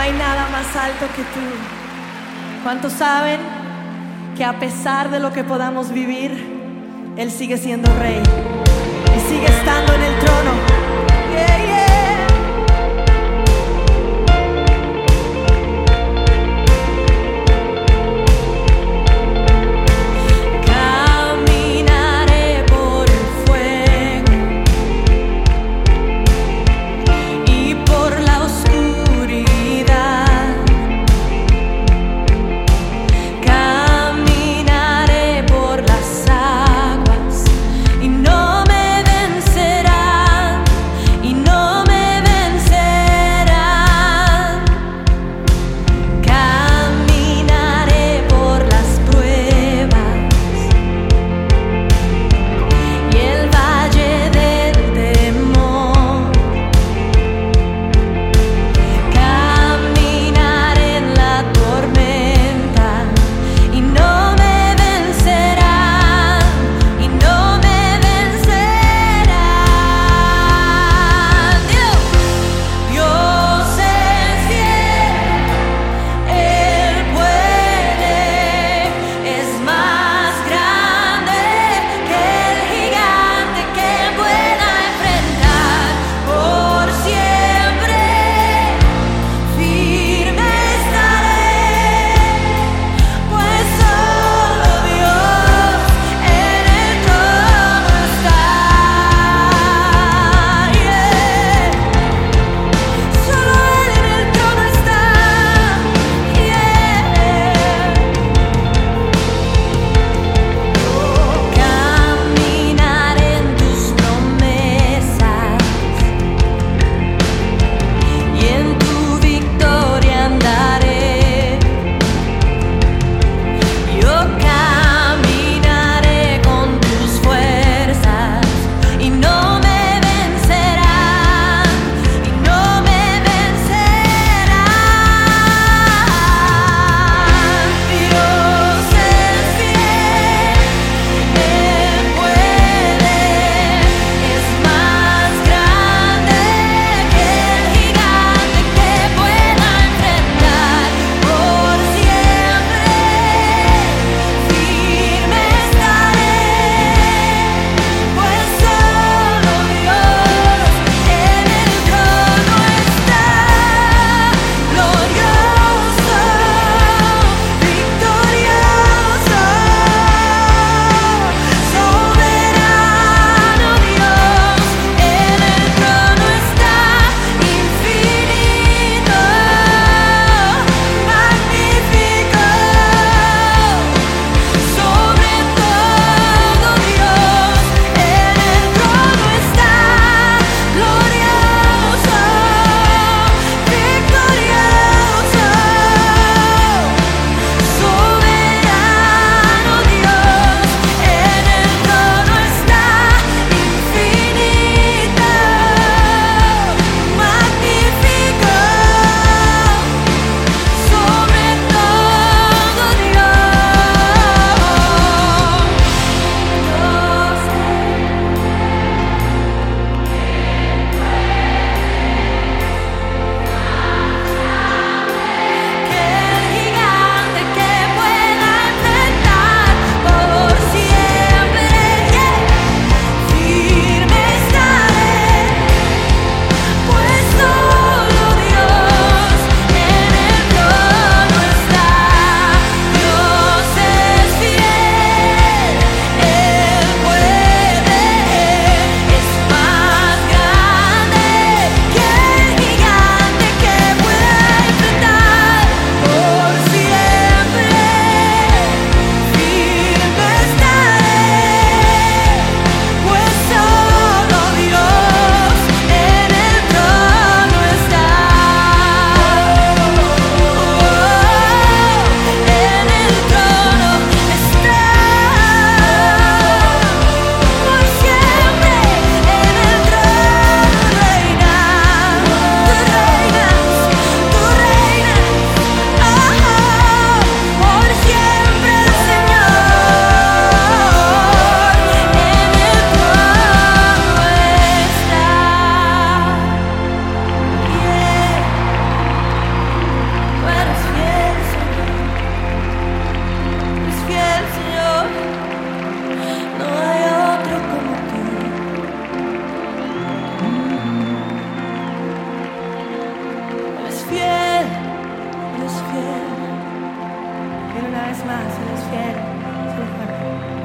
hay nada más alto que tú. ¿Cuántos saben que a pesar de lo que podamos vivir, Él sigue siendo rey y sigue estando vez más, eres fiel. Tú,